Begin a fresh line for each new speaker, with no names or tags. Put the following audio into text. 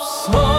So.